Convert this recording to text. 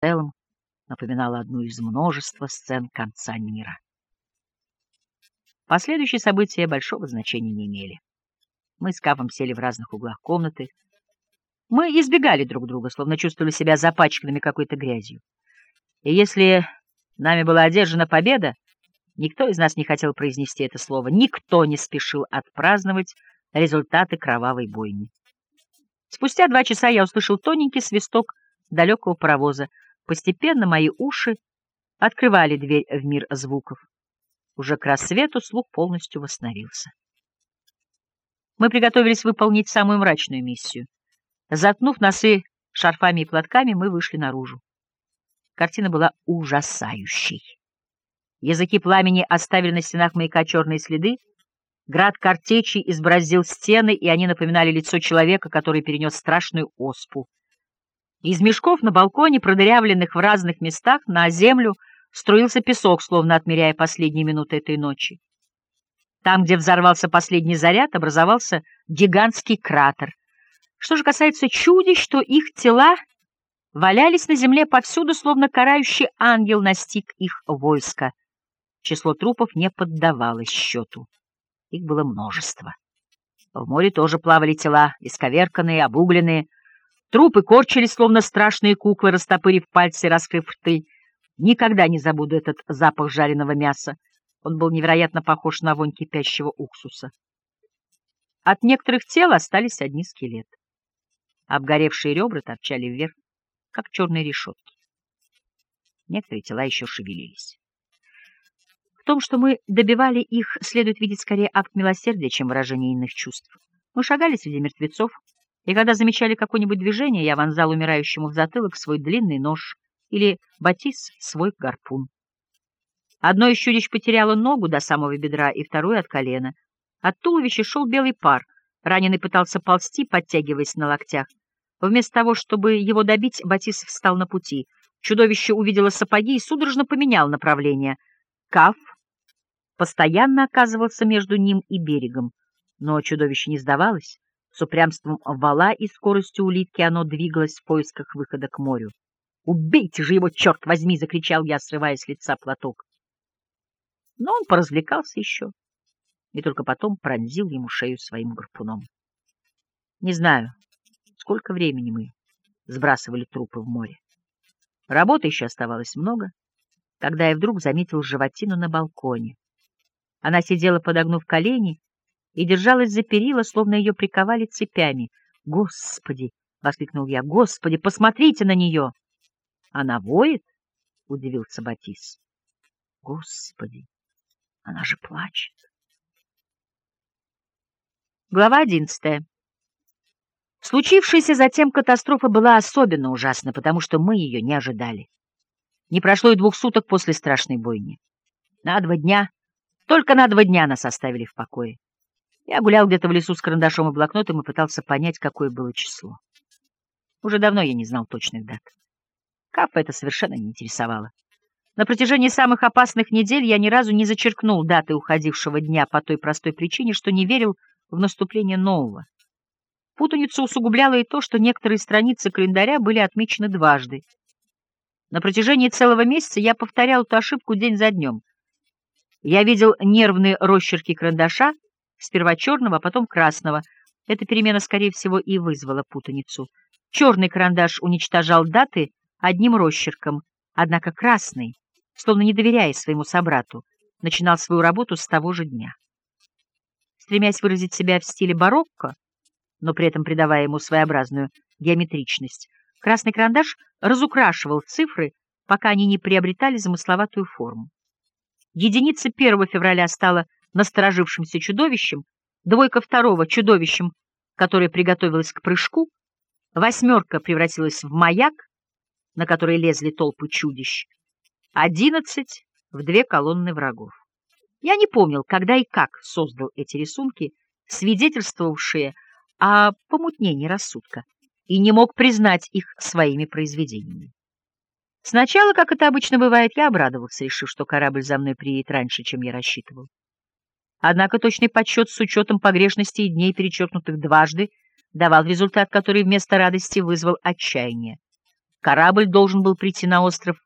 целом напоминала одну из множества сцен конца мира. Последующие события большого значения не имели. Мы с Кафом сели в разных углах комнаты. Мы избегали друг друга, словно чувствовали себя запачканными какой-то грязью. И если нами была одержана победа, никто из нас не хотел произнести это слово, никто не спешил отпраздновать результаты кровавой бойни. Спустя два часа я услышал тоненький свисток далекого паровоза. Постепенно мои уши открывали дверь в мир звуков. Уже к рассвету слух полностью восстановился. Мы приготовились выполнить самую мрачную миссию. Заткнув носы шарфами и платками, мы вышли наружу. Картина была ужасающей. Языки пламени оставили на стенах маяка черные следы, град картечи избразил стены, и они напоминали лицо человека, который перенес страшную оспу. Из мешков на балконе, продырявленных в разных местах, на землю — струился песок, словно отмеряя последние минуты этой ночи. Там, где взорвался последний заряд, образовался гигантский кратер. Что же касается чудищ, то их тела валялись на земле повсюду, словно карающий ангел настиг их войско. Число трупов не поддавалось счету. Их было множество. В море тоже плавали тела, исковерканные, обугленные. Трупы корчились, словно страшные куклы, растопырив пальцы и раскрыв рты. Никогда не забуду этот запах жареного мяса. Он был невероятно похож на вонь кипящего уксуса. От некоторых тел остались одни скелеты. Обгоревшие ребра торчали вверх, как черные решетки. Некоторые тела еще шевелились. В том, что мы добивали их, следует видеть скорее акт милосердия, чем выражение иных чувств. Мы шагали среди мертвецов, и когда замечали какое-нибудь движение, я вонзал умирающему в затылок свой длинный нож — или Батис свой гарпун. Одно из чудищ потеряло ногу до самого бедра и вторую от колена. От туловища шел белый пар. Раненый пытался ползти, подтягиваясь на локтях. Вместо того, чтобы его добить, Батис встал на пути. Чудовище увидело сапоги и судорожно поменял направление. Каф постоянно оказывался между ним и берегом. Но чудовище не сдавалось. С упрямством вала и скоростью улитки оно двигалось в поисках выхода к морю. «Убейте же его, черт возьми!» — закричал я, срывая с лица платок. Но он поразвлекался еще и только потом пронзил ему шею своим гарпуном. Не знаю, сколько времени мы сбрасывали трупы в море. Работы еще оставалось много, когда я вдруг заметил животину на балконе. Она сидела, подогнув колени, и держалась за перила, словно ее приковали цепями. «Господи!» — воскликнул я. «Господи, посмотрите на нее!» Она воет? — удивился Батис. Господи, она же плачет. Глава одиннадцатая. Случившаяся затем катастрофа была особенно ужасна, потому что мы ее не ожидали. Не прошло и двух суток после страшной бойни. На два дня, только на два дня нас оставили в покое. Я гулял где-то в лесу с карандашом и блокнотом и пытался понять, какое было число. Уже давно я не знал точных дат. Кафа это совершенно не интересовало. На протяжении самых опасных недель я ни разу не зачеркнул даты уходившего дня по той простой причине, что не верил в наступление нового. Путаницу усугубляло и то, что некоторые страницы календаря были отмечены дважды. На протяжении целого месяца я повторял эту ошибку день за днем. Я видел нервные росчерки карандаша, сперва черного, а потом красного. Эта перемена, скорее всего, и вызвала путаницу. Черный карандаш уничтожал даты, одним росчерком, однако красный, словно не доверяя своему собрату, начинал свою работу с того же дня. Стремясь выразить себя в стиле барокко, но при этом придавая ему своеобразную геометричность, красный карандаш разукрашивал цифры, пока они не приобретали замысловатую форму. Единица 1 февраля стала насторожившимся чудовищем, двойка второго — чудовищем, которое приготовилось к прыжку, восьмерка превратилась в маяк, на которые лезли толпы чудищ, одиннадцать в две колонны врагов. Я не помнил, когда и как создал эти рисунки, свидетельствовавшие о помутнении рассудка, и не мог признать их своими произведениями. Сначала, как это обычно бывает, я обрадовался, решив, что корабль за мной приедет раньше, чем я рассчитывал. Однако точный подсчет с учетом погрешностей дней, перечеркнутых дважды, давал результат, который вместо радости вызвал отчаяние. Корабль должен был прийти на остров